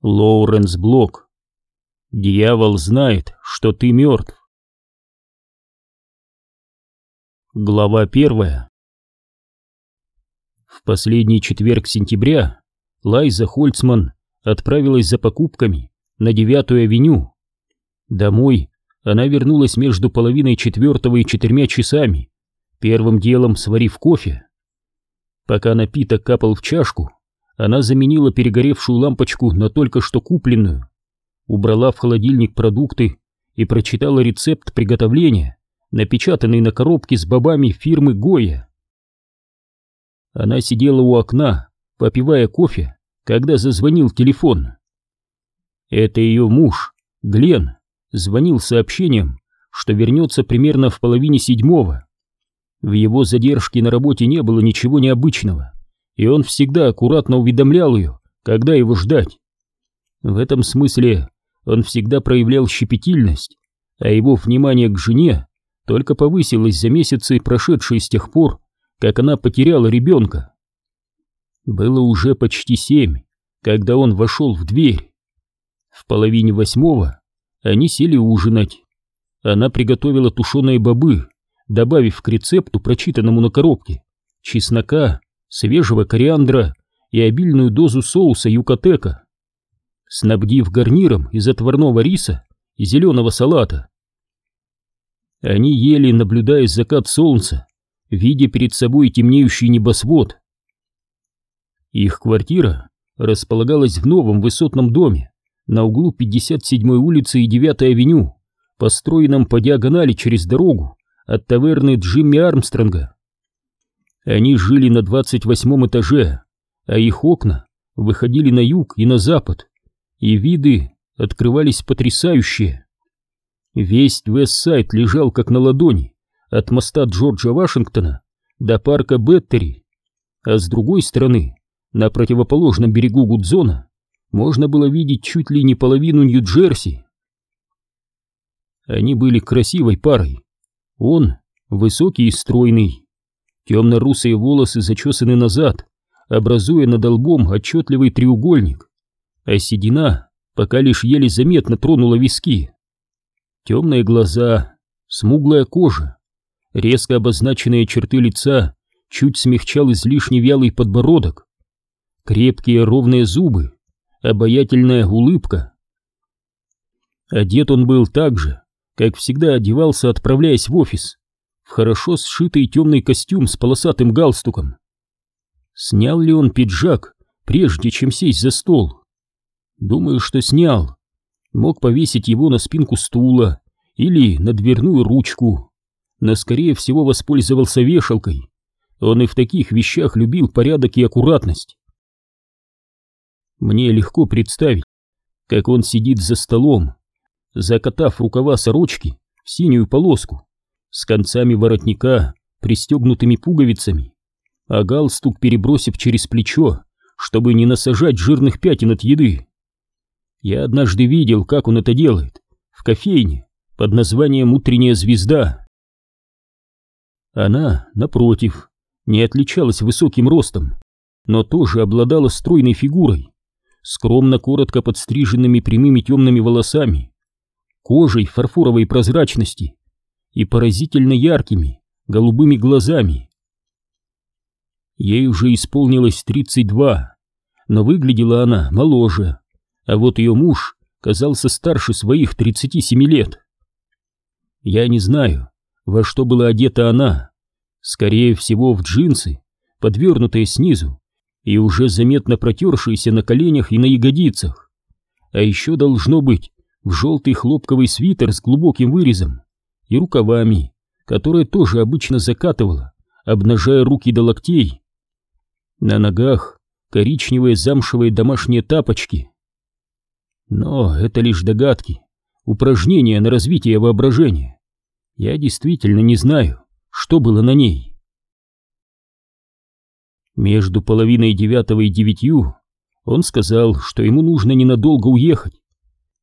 Лоуренс Блок. Дьявол знает, что ты мертв. Глава первая. В последний четверг сентября Лайза Хольцман отправилась за покупками на девятую авеню. Домой она вернулась между половиной четвертого и четырьмя часами, первым делом сварив кофе. Пока напиток капал в чашку, она заменила перегоревшую лампочку на только что купленную, убрала в холодильник продукты и прочитала рецепт приготовления, напечатанный на коробке с бобами фирмы Гоя. Она сидела у окна, попивая кофе, когда зазвонил телефон. Это ее муж, Глен, звонил сообщением, что вернется примерно в половине седьмого. В его задержке на работе не было ничего необычного и он всегда аккуратно уведомлял ее, когда его ждать. В этом смысле он всегда проявлял щепетильность, а его внимание к жене только повысилось за месяцы, прошедшие с тех пор, как она потеряла ребенка. Было уже почти семь, когда он вошел в дверь. В половине восьмого они сели ужинать. Она приготовила тушеные бобы, добавив к рецепту, прочитанному на коробке, чеснока свежего кориандра и обильную дозу соуса юкатека. Снабдив гарниром из отварного риса и зеленого салата. Они ели, наблюдая закат солнца, видя перед собой темнеющий небосвод. Их квартира располагалась в новом высотном доме на углу 57-й улицы и 9-й авеню, построенном по диагонали через дорогу от таверны Джимми Армстронга. Они жили на двадцать восьмом этаже, а их окна выходили на юг и на запад, и виды открывались потрясающие. Весь Вестсайд лежал как на ладони, от моста Джорджа Вашингтона до парка Беттери, а с другой стороны, на противоположном берегу Гудзона, можно было видеть чуть ли не половину Нью-Джерси. Они были красивой парой. Он высокий и стройный, Темно-русые волосы зачесаны назад, образуя над лбом отчетливый треугольник, а седина пока лишь еле заметно тронула виски. Темные глаза, смуглая кожа, резко обозначенные черты лица чуть смягчал излишне вялый подбородок, крепкие ровные зубы, обаятельная улыбка. Одет он был так же, как всегда одевался, отправляясь в офис, в хорошо сшитый темный костюм с полосатым галстуком. Снял ли он пиджак, прежде чем сесть за стол? Думаю, что снял. Мог повесить его на спинку стула или на дверную ручку, но скорее всего воспользовался вешалкой. Он и в таких вещах любил порядок и аккуратность. Мне легко представить, как он сидит за столом, закатав рукава сорочки в синюю полоску, с концами воротника, пристегнутыми пуговицами, а галстук перебросив через плечо, чтобы не насажать жирных пятен от еды. Я однажды видел, как он это делает, в кофейне под названием «Утренняя звезда». Она, напротив, не отличалась высоким ростом, но тоже обладала стройной фигурой, скромно коротко подстриженными прямыми темными волосами, кожей фарфоровой прозрачности и поразительно яркими, голубыми глазами. Ей уже исполнилось 32, но выглядела она моложе, а вот ее муж казался старше своих 37 лет. Я не знаю, во что была одета она, скорее всего в джинсы, подвернутые снизу и уже заметно протершиеся на коленях и на ягодицах, а еще должно быть в желтый хлопковый свитер с глубоким вырезом и рукавами, которые тоже обычно закатывала, обнажая руки до локтей. На ногах коричневые замшевые домашние тапочки. Но это лишь догадки, упражнения на развитие воображения. Я действительно не знаю, что было на ней. Между половиной девятого и девятью он сказал, что ему нужно ненадолго уехать.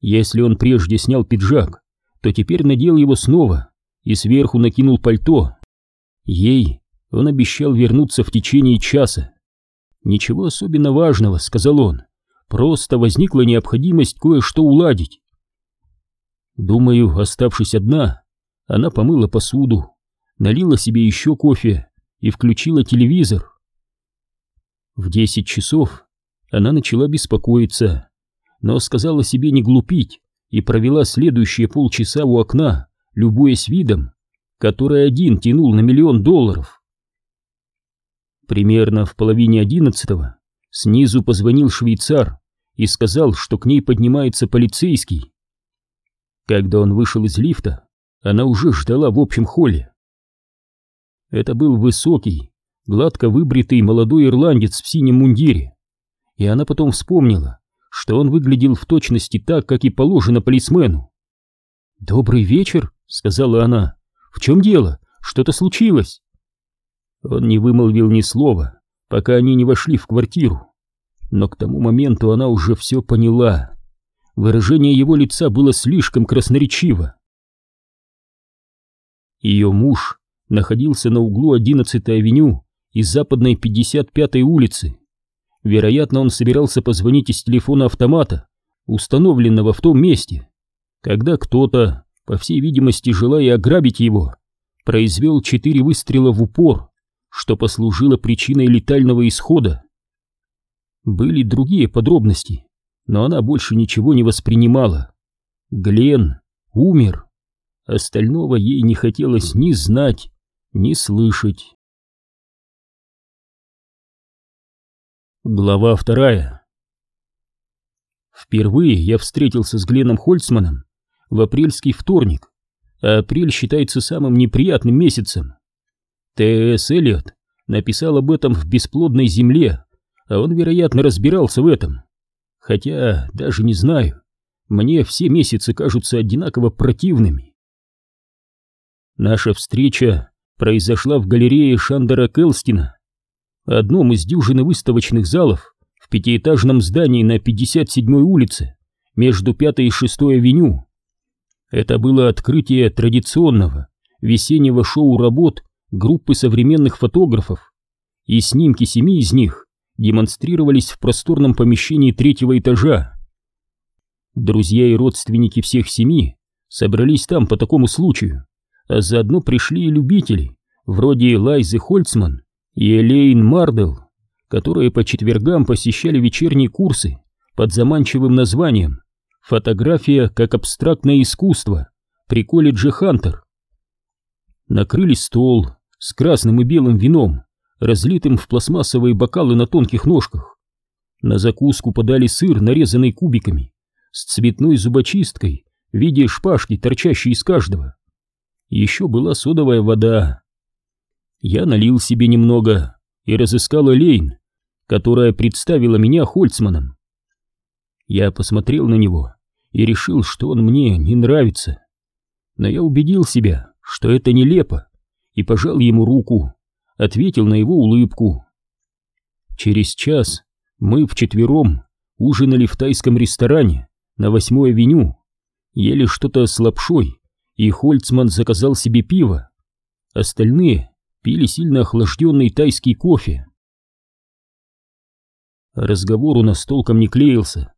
Если он прежде снял пиджак, то теперь надел его снова и сверху накинул пальто. Ей он обещал вернуться в течение часа. «Ничего особенно важного», — сказал он, просто возникла необходимость кое-что уладить. Думаю, оставшись одна, она помыла посуду, налила себе еще кофе и включила телевизор. В десять часов она начала беспокоиться, но сказала себе не глупить и провела следующие полчаса у окна, любуясь видом, который один тянул на миллион долларов. Примерно в половине одиннадцатого снизу позвонил швейцар и сказал, что к ней поднимается полицейский. Когда он вышел из лифта, она уже ждала в общем холле. Это был высокий, гладко выбритый молодой ирландец в синем мундире, и она потом вспомнила, что он выглядел в точности так, как и положено полисмену. «Добрый вечер», — сказала она. «В чем дело? Что-то случилось?» Он не вымолвил ни слова, пока они не вошли в квартиру. Но к тому моменту она уже все поняла. Выражение его лица было слишком красноречиво. Ее муж находился на углу 11-й авеню и западной 55-й улицы. Вероятно, он собирался позвонить из телефона автомата, установленного в том месте, когда кто-то, по всей видимости, желая ограбить его, произвел четыре выстрела в упор, что послужило причиной летального исхода. Были другие подробности, но она больше ничего не воспринимала. Глен умер. Остального ей не хотелось ни знать, ни слышать. Глава вторая Впервые я встретился с Гленом Хольцманом в апрельский вторник, а апрель считается самым неприятным месяцем. Т.С. Эллиот написал об этом в «Бесплодной земле», а он, вероятно, разбирался в этом. Хотя, даже не знаю, мне все месяцы кажутся одинаково противными. Наша встреча произошла в галерее Шандера Келстина, одном из дюжины выставочных залов в пятиэтажном здании на 57-й улице между 5 и 6 авеню. Это было открытие традиционного весеннего шоу работ группы современных фотографов, и снимки семи из них демонстрировались в просторном помещении третьего этажа. Друзья и родственники всех семи собрались там по такому случаю, а заодно пришли и любители, вроде Лайзы Хольцман и Элейн Мардел, которые по четвергам посещали вечерние курсы под заманчивым названием «Фотография как абстрактное искусство» при колледже Хантер. Накрыли стол с красным и белым вином, разлитым в пластмассовые бокалы на тонких ножках. На закуску подали сыр, нарезанный кубиками, с цветной зубочисткой в виде шпажки, торчащей из каждого. Еще была содовая вода. Я налил себе немного и разыскал Лейн, которая представила меня Хольцманом. Я посмотрел на него и решил, что он мне не нравится. Но я убедил себя, что это нелепо, и пожал ему руку, ответил на его улыбку. Через час мы вчетвером ужинали в тайском ресторане на восьмой авеню, ели что-то с лапшой, и Хольцман заказал себе пиво. Остальные пили сильно охлажденный тайский кофе. Разговор у нас толком не клеился.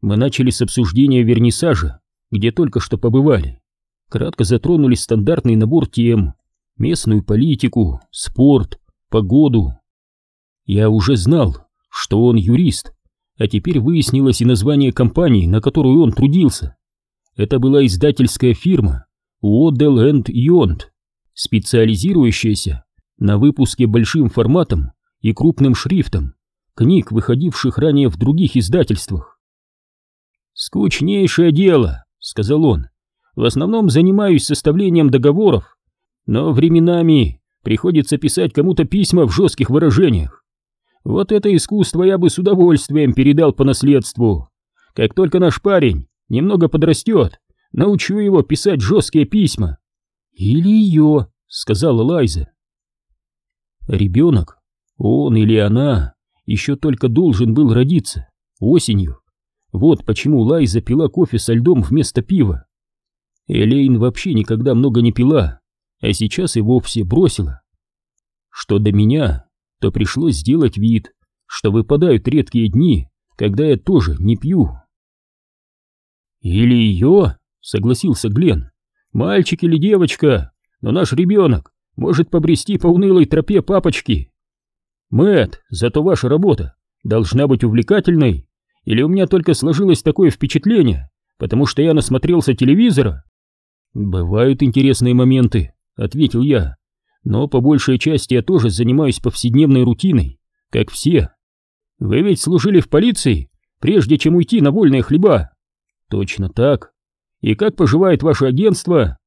Мы начали с обсуждения вернисажа, где только что побывали. Кратко затронули стандартный набор тем, местную политику, спорт, погоду. Я уже знал, что он юрист, а теперь выяснилось и название компании, на которую он трудился. Это была издательская фирма энд Йонд, специализирующаяся на выпуске большим форматом и крупным шрифтом книг, выходивших ранее в других издательствах. «Скучнейшее дело», — сказал он. «В основном занимаюсь составлением договоров но временами приходится писать кому-то письма в жестких выражениях. Вот это искусство я бы с удовольствием передал по наследству. Как только наш парень немного подрастет, научу его писать жесткие письма. Или ее, сказала Лайза. Ребенок, он или она, еще только должен был родиться, осенью. Вот почему Лайза пила кофе со льдом вместо пива. Элейн вообще никогда много не пила, а сейчас и вовсе бросила. Что до меня, то пришлось сделать вид, что выпадают редкие дни, когда я тоже не пью. Или ее, согласился Глен. Мальчик или девочка, но наш ребенок может побрести по унылой тропе папочки. Мэт, зато ваша работа должна быть увлекательной, или у меня только сложилось такое впечатление, потому что я насмотрелся телевизора? Бывают интересные моменты, ответил я, но по большей части я тоже занимаюсь повседневной рутиной, как все. Вы ведь служили в полиции, прежде чем уйти на вольные хлеба? Точно так. И как поживает ваше агентство?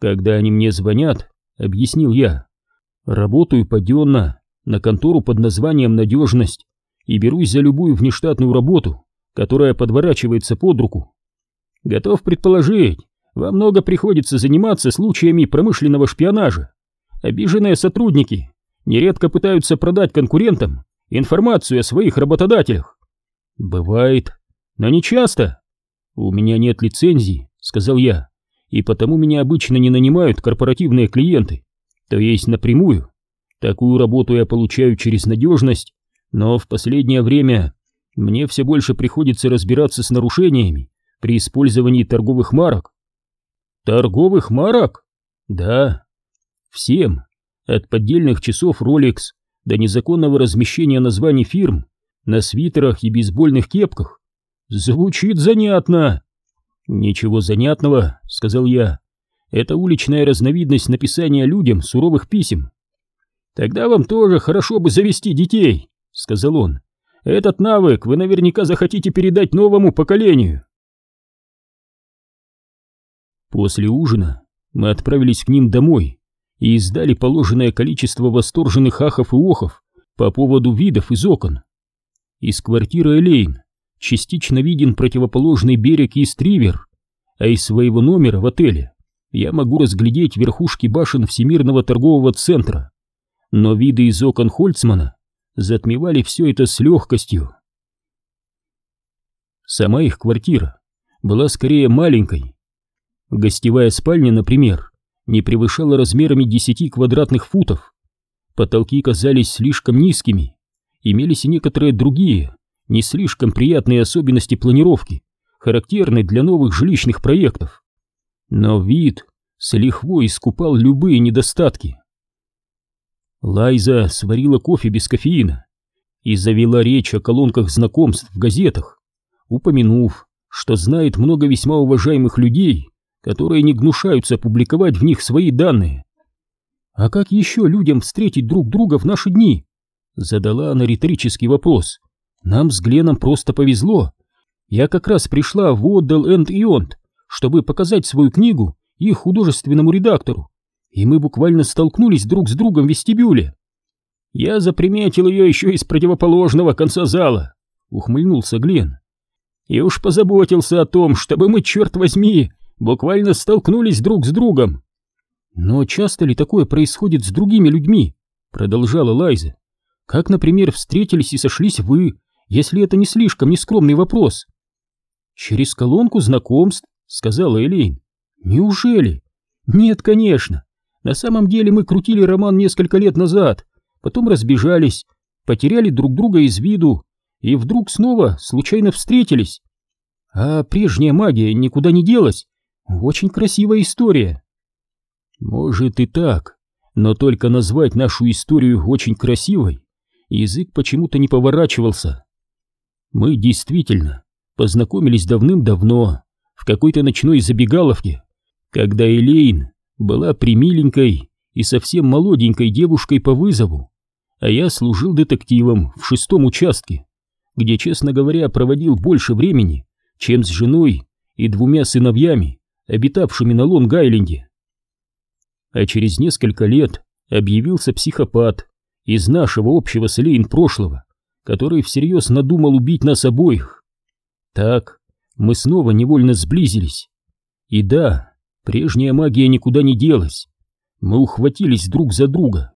Когда они мне звонят, объяснил я, работаю паденно на контору под названием «Надежность» и берусь за любую внештатную работу, которая подворачивается под руку. Готов предположить, во много приходится заниматься случаями промышленного шпионажа. Обиженные сотрудники нередко пытаются продать конкурентам информацию о своих работодателях. Бывает, но не часто. У меня нет лицензии, сказал я, и потому меня обычно не нанимают корпоративные клиенты, то есть напрямую. Такую работу я получаю через надежность, но в последнее время мне все больше приходится разбираться с нарушениями при использовании торговых марок. Торговых марок? Да. Всем, от поддельных часов Rolex до незаконного размещения названий фирм на свитерах и бейсбольных кепках. Звучит занятно. Ничего занятного, сказал я. Это уличная разновидность написания людям суровых писем. Тогда вам тоже хорошо бы завести детей, сказал он. Этот навык вы наверняка захотите передать новому поколению. После ужина мы отправились к ним домой и издали положенное количество восторженных ахов и охов по поводу видов из окон. Из квартиры Элейн частично виден противоположный берег и стривер, а из своего номера в отеле я могу разглядеть верхушки башен Всемирного торгового центра, но виды из окон Хольцмана затмевали все это с легкостью. Сама их квартира была скорее маленькой. Гостевая спальня, например, не превышала размерами 10 квадратных футов. Потолки казались слишком низкими, имелись и некоторые другие, не слишком приятные особенности планировки, характерные для новых жилищных проектов. Но вид с лихвой искупал любые недостатки. Лайза сварила кофе без кофеина и завела речь о колонках знакомств в газетах, упомянув, что знает много весьма уважаемых людей, которые не гнушаются опубликовать в них свои данные. «А как еще людям встретить друг друга в наши дни?» Задала она риторический вопрос. «Нам с Гленом просто повезло. Я как раз пришла в Отдел энд Ионт, чтобы показать свою книгу их художественному редактору, и мы буквально столкнулись друг с другом в вестибюле. Я заприметил ее еще из противоположного конца зала, ухмыльнулся Глен. И уж позаботился о том, чтобы мы, черт возьми, буквально столкнулись друг с другом. Но часто ли такое происходит с другими людьми? Продолжала Лайза. Как, например, встретились и сошлись вы, если это не слишком нескромный вопрос? Через колонку знакомств, сказала Элейн. Неужели? Нет, конечно. На самом деле мы крутили роман несколько лет назад, потом разбежались, потеряли друг друга из виду и вдруг снова случайно встретились. А прежняя магия никуда не делась. Очень красивая история. Может и так, но только назвать нашу историю очень красивой язык почему-то не поворачивался. Мы действительно познакомились давным-давно в какой-то ночной забегаловке, когда Элейн была примиленькой и совсем молоденькой девушкой по вызову, а я служил детективом в шестом участке, где, честно говоря, проводил больше времени, чем с женой и двумя сыновьями, обитавшими на Лонг-Айленде. А через несколько лет объявился психопат из нашего общего с Лейн прошлого, который всерьез надумал убить нас обоих. Так мы снова невольно сблизились. И да, Прежняя магия никуда не делась. Мы ухватились друг за друга.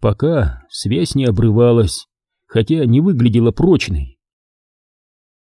Пока связь не обрывалась, хотя не выглядела прочной.